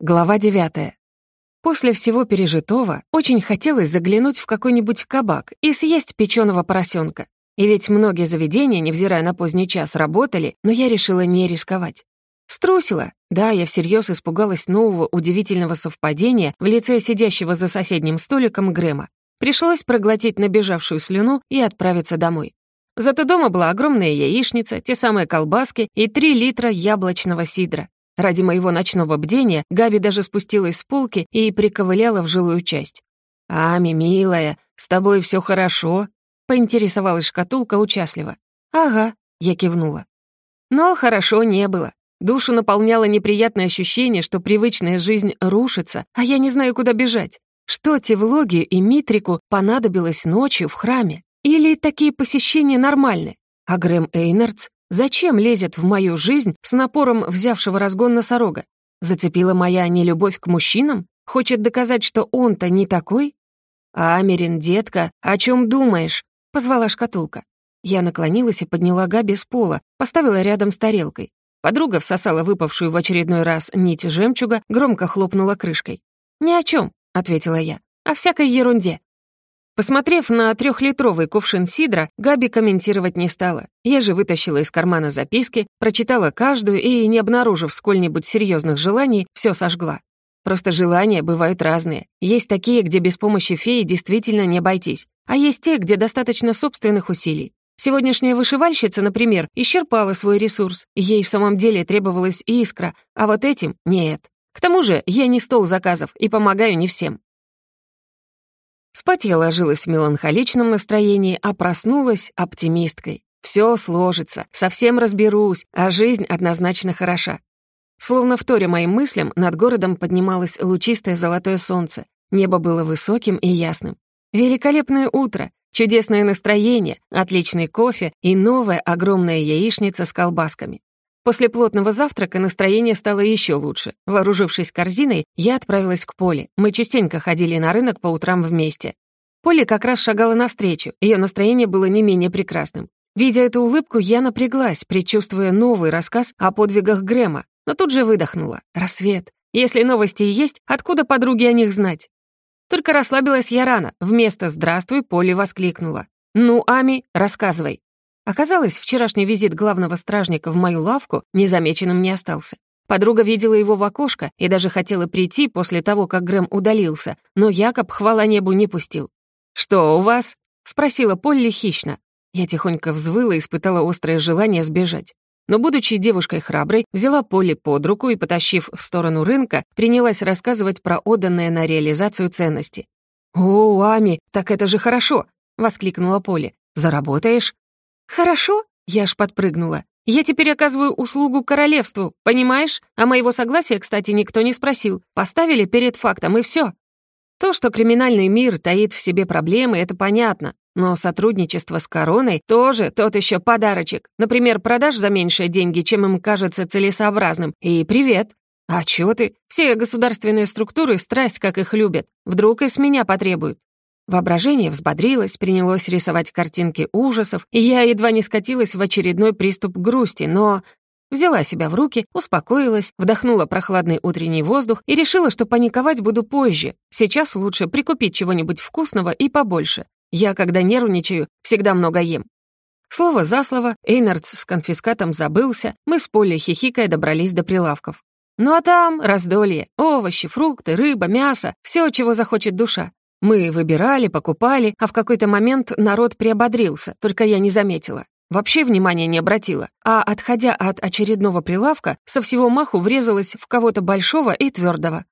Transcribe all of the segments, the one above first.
Глава 9. После всего пережитого очень хотелось заглянуть в какой-нибудь кабак и съесть печеного поросенка. И ведь многие заведения, невзирая на поздний час, работали, но я решила не рисковать. Струсила. Да, я всерьез испугалась нового удивительного совпадения в лице сидящего за соседним столиком Грэма. Пришлось проглотить набежавшую слюну и отправиться домой. Зато дома была огромная яичница, те самые колбаски и 3 литра яблочного сидра. Ради моего ночного бдения Габи даже спустилась с полки и приковыляла в жилую часть. «Ами, милая, с тобой все хорошо?» — поинтересовалась шкатулка участливо. «Ага», — я кивнула. Но хорошо не было. Душу наполняло неприятное ощущение, что привычная жизнь рушится, а я не знаю, куда бежать. Что Тевлогию и Митрику понадобилось ночью в храме? Или такие посещения нормальны? А Грэм Эйнардс Зачем лезет в мою жизнь с напором взявшего разгон носорога? Зацепила моя нелюбовь к мужчинам? Хочет доказать, что он-то не такой? А, «Америн, детка, о чем думаешь?» — позвала шкатулка. Я наклонилась и подняла Габи с пола, поставила рядом с тарелкой. Подруга всосала выпавшую в очередной раз нить жемчуга, громко хлопнула крышкой. «Ни о чем, ответила я, — «о всякой ерунде». Посмотрев на трехлитровый кувшин сидра, Габи комментировать не стала. Я же вытащила из кармана записки, прочитала каждую и, не обнаружив сколь-нибудь серьезных желаний, все сожгла. Просто желания бывают разные. Есть такие, где без помощи феи действительно не обойтись, а есть те, где достаточно собственных усилий. Сегодняшняя вышивальщица, например, исчерпала свой ресурс, ей в самом деле требовалась искра, а вот этим — нет. К тому же я не стол заказов и помогаю не всем. Спать я ложилась в меланхоличном настроении, а проснулась оптимисткой. Все сложится, совсем разберусь, а жизнь однозначно хороша. Словно в торе моим мыслям, над городом поднималось лучистое золотое солнце. Небо было высоким и ясным. Великолепное утро, чудесное настроение, отличный кофе и новая огромная яичница с колбасками. После плотного завтрака настроение стало еще лучше. Вооружившись корзиной, я отправилась к Поле. Мы частенько ходили на рынок по утрам вместе. Поле как раз шагала навстречу, ее настроение было не менее прекрасным. Видя эту улыбку, я напряглась, предчувствуя новый рассказ о подвигах Грэма, но тут же выдохнула. Рассвет. Если новости и есть, откуда подруги о них знать? Только расслабилась я рано. Вместо «здравствуй» Поле воскликнула. «Ну, Ами, рассказывай». Оказалось, вчерашний визит главного стражника в мою лавку незамеченным не остался. Подруга видела его в окошко и даже хотела прийти после того, как Грэм удалился, но Якоб, хвала небу, не пустил. «Что у вас?» — спросила Полли хищно. Я тихонько взвыла и испытала острое желание сбежать. Но, будучи девушкой храброй, взяла Полли под руку и, потащив в сторону рынка, принялась рассказывать про отданное на реализацию ценности. «О, Ами, так это же хорошо!» — воскликнула Полли. «Заработаешь?» «Хорошо», я — Яш подпрыгнула. «Я теперь оказываю услугу королевству, понимаешь? А моего согласия, кстати, никто не спросил. Поставили перед фактом, и все. То, что криминальный мир таит в себе проблемы, это понятно. Но сотрудничество с короной тоже тот еще подарочек. Например, продаж за меньшие деньги, чем им кажется целесообразным. И привет. А чё ты? Все государственные структуры страсть как их любят. Вдруг и с меня потребуют. Воображение взбодрилось, принялось рисовать картинки ужасов, и я едва не скатилась в очередной приступ грусти, но взяла себя в руки, успокоилась, вдохнула прохладный утренний воздух и решила, что паниковать буду позже. Сейчас лучше прикупить чего-нибудь вкусного и побольше. Я, когда нервничаю, всегда много ем. Слово за слово, Эйнардс с конфискатом забылся, мы с Полей хихикая добрались до прилавков. Ну а там раздолье, овощи, фрукты, рыба, мясо, все, чего захочет душа. Мы выбирали, покупали, а в какой-то момент народ приободрился, только я не заметила. Вообще внимания не обратила, а, отходя от очередного прилавка, со всего маху врезалась в кого-то большого и твердого.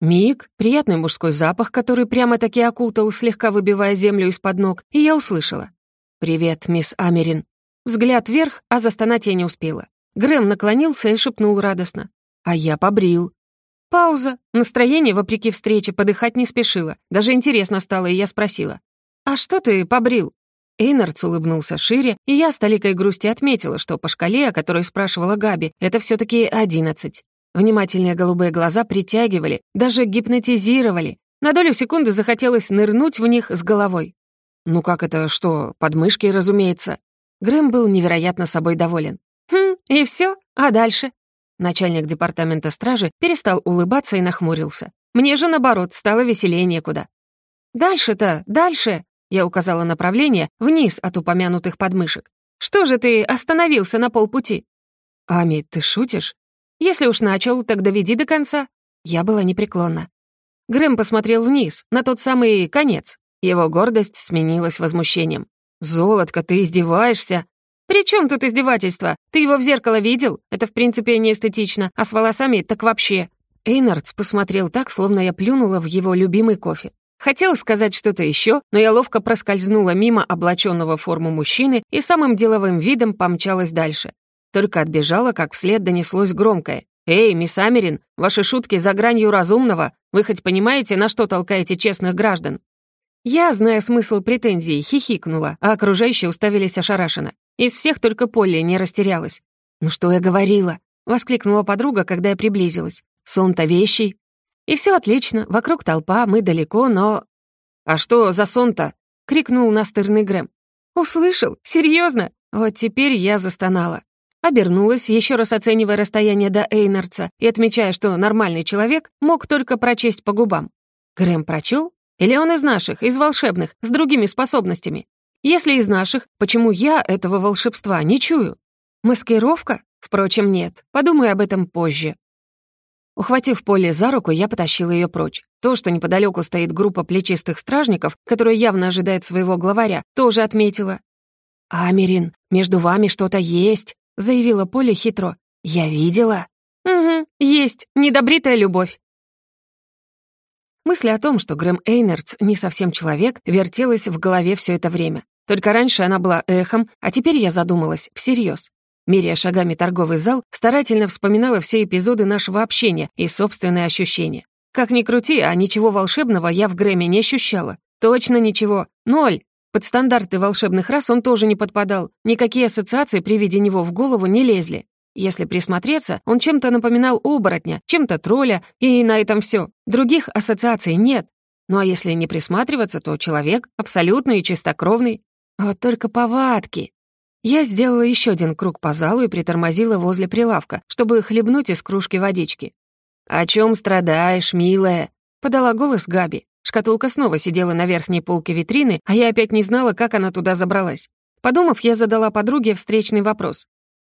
Миг, приятный мужской запах, который прямо-таки окутал, слегка выбивая землю из-под ног, и я услышала. «Привет, мисс Америн». Взгляд вверх, а застонать я не успела. Грэм наклонился и шепнул радостно. «А я побрил». Пауза. Настроение, вопреки встрече, подыхать не спешило. Даже интересно стало, и я спросила. «А что ты побрил?» Эйнардс улыбнулся шире, и я с толикой грусти отметила, что по шкале, о которой спрашивала Габи, это все таки одиннадцать. Внимательные голубые глаза притягивали, даже гипнотизировали. На долю секунды захотелось нырнуть в них с головой. «Ну как это, что, подмышки, разумеется?» Грэм был невероятно собой доволен. «Хм, и все? А дальше? Начальник департамента стражи перестал улыбаться и нахмурился. «Мне же, наоборот, стало веселее некуда». «Дальше-то, дальше!» — я указала направление вниз от упомянутых подмышек. «Что же ты остановился на полпути?» «Ами, ты шутишь?» «Если уж начал, так доведи до конца». Я была непреклонна. Грэм посмотрел вниз, на тот самый конец. Его гордость сменилась возмущением. «Золотко, ты издеваешься?» «При чем тут издевательство? Ты его в зеркало видел? Это, в принципе, не эстетично, а с волосами так вообще». Эйнардс посмотрел так, словно я плюнула в его любимый кофе. Хотела сказать что-то еще, но я ловко проскользнула мимо облаченного в форму мужчины и самым деловым видом помчалась дальше. Только отбежала, как вслед донеслось громкое. «Эй, мисс Америн, ваши шутки за гранью разумного. Вы хоть понимаете, на что толкаете честных граждан?» Я, зная смысл претензий, хихикнула, а окружающие уставились ошарашенно. Из всех только Полли не растерялась. «Ну что я говорила?» — воскликнула подруга, когда я приблизилась. «Сон-то вещий». «И все отлично. Вокруг толпа, мы далеко, но...» «А что за сон-то?» — крикнул настырный Грэм. «Услышал? Серьезно? Вот теперь я застонала. Обернулась, еще раз оценивая расстояние до Эйнарца и отмечая, что нормальный человек мог только прочесть по губам. Грэм прочел? Или он из наших, из волшебных, с другими способностями? Если из наших, почему я этого волшебства не чую? Маскировка? Впрочем, нет. Подумай об этом позже. Ухватив Поле за руку, я потащила ее прочь. То, что неподалеку стоит группа плечистых стражников, которая явно ожидает своего главаря, тоже отметила. «Америн, между вами что-то есть», — заявила Поле хитро. «Я видела». «Угу, есть, недобритая любовь». Мысль о том, что Грэм Эйнерц не совсем человек, вертелась в голове все это время. Только раньше она была эхом, а теперь я задумалась всерьез. Меряя шагами торговый зал, старательно вспоминала все эпизоды нашего общения и собственные ощущения. Как ни крути, а ничего волшебного я в Грэме не ощущала. Точно ничего. Ноль. Под стандарты волшебных рас он тоже не подпадал. Никакие ассоциации при виде него в голову не лезли. Если присмотреться, он чем-то напоминал оборотня, чем-то тролля, и на этом все. Других ассоциаций нет. Ну а если не присматриваться, то человек абсолютный и чистокровный. А вот только повадки. Я сделала еще один круг по залу и притормозила возле прилавка, чтобы хлебнуть из кружки водички. «О чем страдаешь, милая?» — подала голос Габи. Шкатулка снова сидела на верхней полке витрины, а я опять не знала, как она туда забралась. Подумав, я задала подруге встречный вопрос.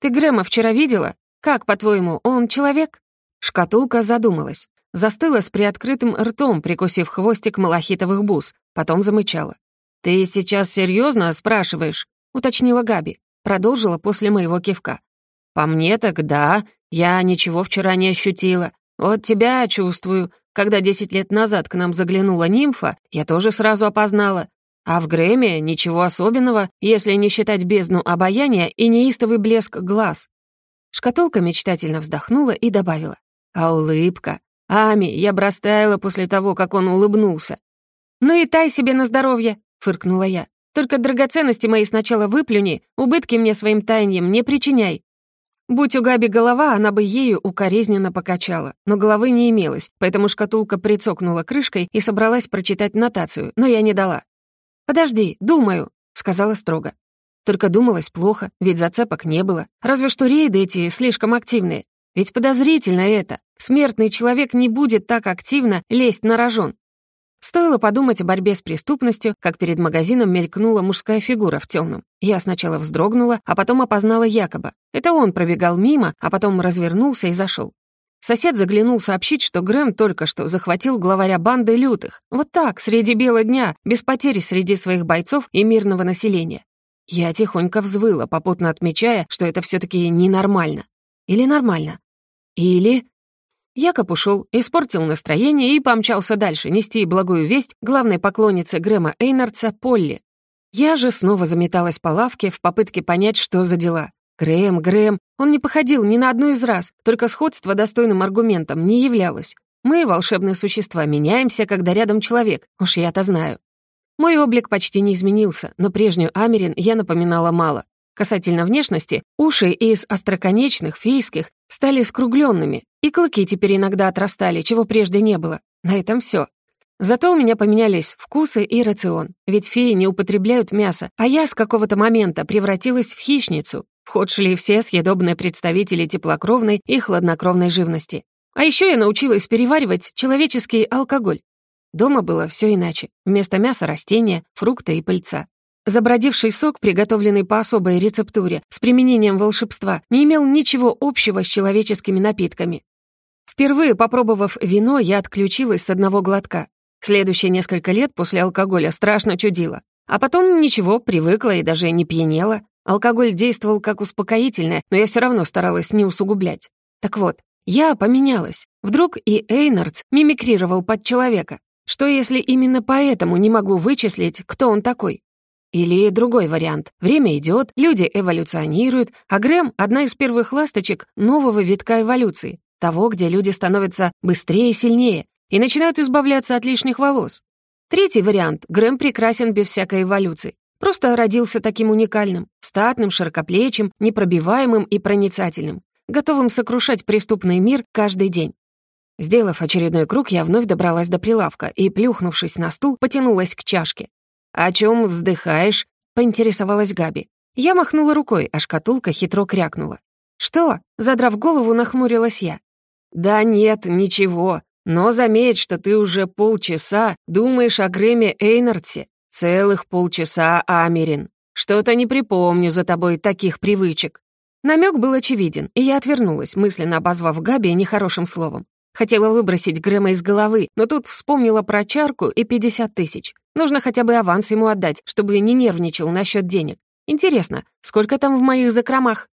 Ты Грэма вчера видела? Как, по-твоему, он человек?» Шкатулка задумалась. Застыла с приоткрытым ртом, прикусив хвостик малахитовых бус. Потом замычала. «Ты сейчас серьезно спрашиваешь?» — уточнила Габи. Продолжила после моего кивка. «По мне так да. Я ничего вчера не ощутила. Вот тебя чувствую. Когда десять лет назад к нам заглянула нимфа, я тоже сразу опознала. А в Грэмми ничего особенного, если не считать бездну обаяния и неистовый блеск глаз. Шкатулка мечтательно вздохнула и добавила. А улыбка. Ами, я брастаяла после того, как он улыбнулся. «Ну и тай себе на здоровье», — фыркнула я. «Только драгоценности мои сначала выплюни, убытки мне своим тайнем не причиняй». Будь у Габи голова, она бы ею укоризненно покачала, но головы не имелось, поэтому шкатулка прицокнула крышкой и собралась прочитать нотацию, но я не дала. «Подожди, думаю», — сказала строго. Только думалось плохо, ведь зацепок не было. Разве что рейды эти слишком активные. Ведь подозрительно это. Смертный человек не будет так активно лезть на рожон. Стоило подумать о борьбе с преступностью, как перед магазином мелькнула мужская фигура в темном. Я сначала вздрогнула, а потом опознала якобы. Это он пробегал мимо, а потом развернулся и зашел. Сосед заглянул сообщить, что Грэм только что захватил главаря банды лютых. Вот так, среди бела дня, без потери среди своих бойцов и мирного населения. Я тихонько взвыла, попутно отмечая, что это все таки ненормально. Или нормально. Или... Якоб ушел, испортил настроение и помчался дальше нести благую весть главной поклоннице Грэма Эйнардса Полли. Я же снова заметалась по лавке в попытке понять, что за дела. Грэм, Грэм, он не походил ни на одну из раз, только сходство достойным аргументом не являлось. Мы, волшебные существа, меняемся, когда рядом человек, уж я-то знаю. Мой облик почти не изменился, но прежнюю Америн я напоминала мало. Касательно внешности, уши из остроконечных, фейских, стали скругленными, и клыки теперь иногда отрастали, чего прежде не было. На этом все. Зато у меня поменялись вкусы и рацион, ведь феи не употребляют мясо, а я с какого-то момента превратилась в хищницу, в ход шли все съедобные представители теплокровной и хладнокровной живности. А еще я научилась переваривать человеческий алкоголь. Дома было все иначе. Вместо мяса — растения, фрукты и пыльца. Забродивший сок, приготовленный по особой рецептуре, с применением волшебства, не имел ничего общего с человеческими напитками. Впервые попробовав вино, я отключилась с одного глотка. Следующие несколько лет после алкоголя страшно чудила. А потом ничего, привыкла и даже не пьянела. Алкоголь действовал как успокоительное, но я все равно старалась не усугублять. Так вот, я поменялась. Вдруг и Эйнардс мимикрировал под человека. Что если именно поэтому не могу вычислить, кто он такой? Или другой вариант. Время идет, люди эволюционируют, а Грэм — одна из первых ласточек нового витка эволюции, того, где люди становятся быстрее и сильнее и начинают избавляться от лишних волос. Третий вариант — Грэм прекрасен без всякой эволюции. Просто родился таким уникальным, статным, широкоплечим, непробиваемым и проницательным, готовым сокрушать преступный мир каждый день. Сделав очередной круг, я вновь добралась до прилавка и, плюхнувшись на стул, потянулась к чашке. «О чем вздыхаешь?» — поинтересовалась Габи. Я махнула рукой, а шкатулка хитро крякнула. «Что?» — задрав голову, нахмурилась я. «Да нет, ничего. Но заметь, что ты уже полчаса думаешь о Грэме Эйнарте. «Целых полчаса, Америн. Что-то не припомню за тобой таких привычек». Намек был очевиден, и я отвернулась, мысленно обозвав Габи нехорошим словом. Хотела выбросить Грэма из головы, но тут вспомнила про чарку и 50 тысяч. Нужно хотя бы аванс ему отдать, чтобы не нервничал насчет денег. Интересно, сколько там в моих закромах?